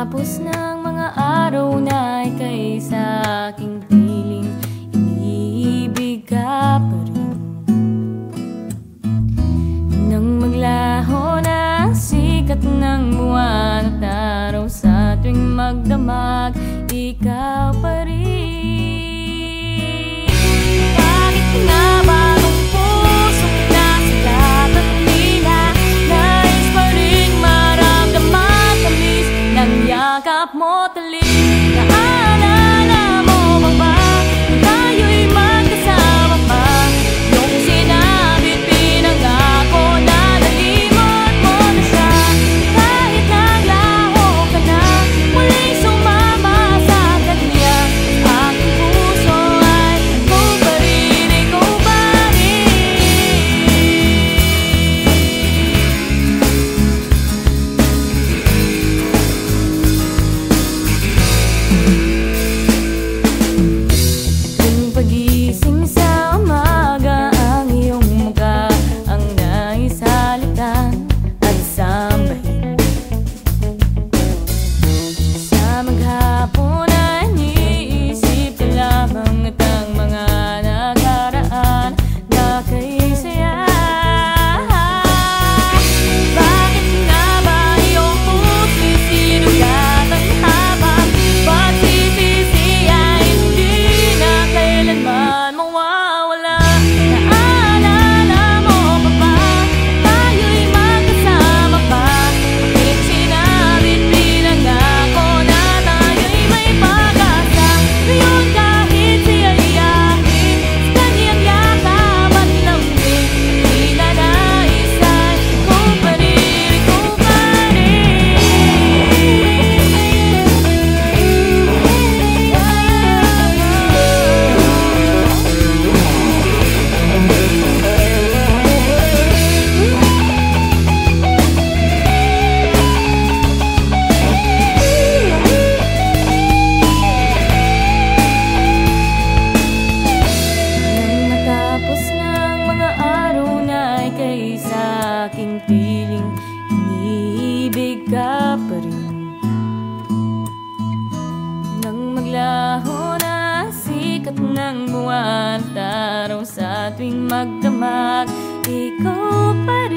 Pagkatapos ng mga araw na ika'y sa aking tingin up more than ng buwan Taraw sa tuwing magdamag. Ikaw pa